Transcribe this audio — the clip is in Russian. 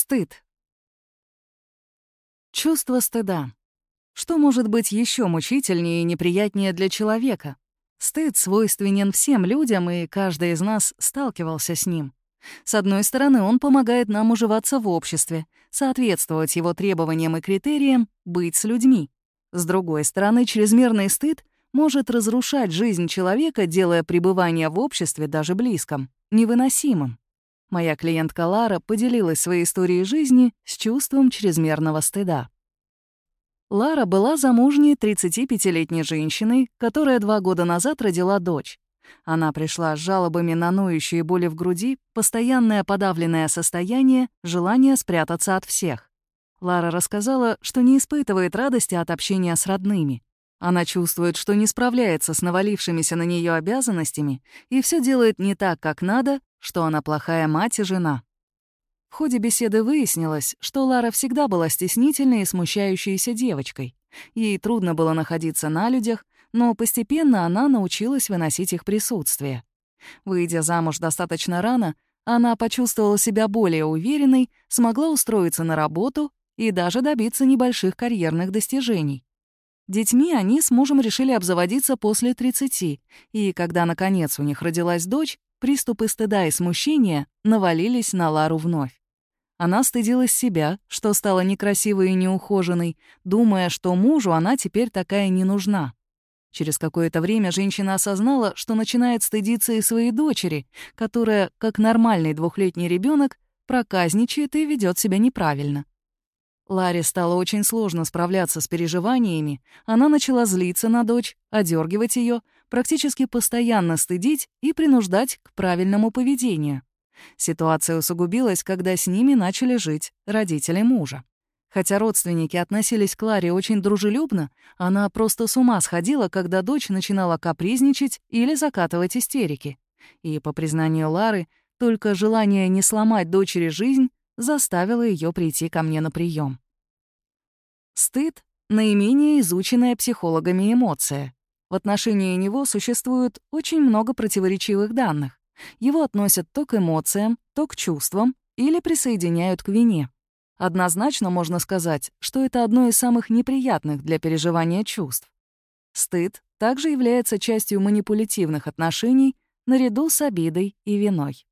Стыд. Чувство стыда. Что может быть еще мучительнее и неприятнее для человека? Стыд свойственен всем людям, и каждый из нас сталкивался с ним. С одной стороны, он помогает нам уживаться в обществе, соответствовать его требованиям и критериям, быть с людьми. С другой стороны, чрезмерный стыд может разрушать жизнь человека, делая пребывание в обществе, даже близком, невыносимым. Моя клиентка Лара поделилась своей историей жизни с чувством чрезмерного стыда. Лара была замужней 35-летней женщиной, которая два года назад родила дочь. Она пришла с жалобами на ноющие боли в груди, постоянное подавленное состояние, желание спрятаться от всех. Лара рассказала, что не испытывает радости от общения с родными. Она чувствует, что не справляется с навалившимися на нее обязанностями и все делает не так, как надо, что она плохая мать и жена. В ходе беседы выяснилось, что Лара всегда была стеснительной и смущающейся девочкой. Ей трудно было находиться на людях, но постепенно она научилась выносить их присутствие. Выйдя замуж достаточно рано, она почувствовала себя более уверенной, смогла устроиться на работу и даже добиться небольших карьерных достижений. Детьми они с мужем решили обзаводиться после 30, и когда, наконец, у них родилась дочь, приступы стыда и смущения навалились на Лару вновь. Она стыдилась себя, что стала некрасивой и неухоженной, думая, что мужу она теперь такая не нужна. Через какое-то время женщина осознала, что начинает стыдиться и своей дочери, которая, как нормальный двухлетний ребенок, проказничает и ведет себя неправильно. Ларе стало очень сложно справляться с переживаниями, она начала злиться на дочь, одергивать ее, практически постоянно стыдить и принуждать к правильному поведению. Ситуация усугубилась, когда с ними начали жить родители мужа. Хотя родственники относились к Ларе очень дружелюбно, она просто с ума сходила, когда дочь начинала капризничать или закатывать истерики. И, по признанию Лары, только желание не сломать дочери жизнь заставило ее прийти ко мне на прием. Стыд — наименее изученная психологами эмоция. В отношении него существует очень много противоречивых данных. Его относят то к эмоциям, то к чувствам или присоединяют к вине. Однозначно можно сказать, что это одно из самых неприятных для переживания чувств. Стыд также является частью манипулятивных отношений наряду с обидой и виной.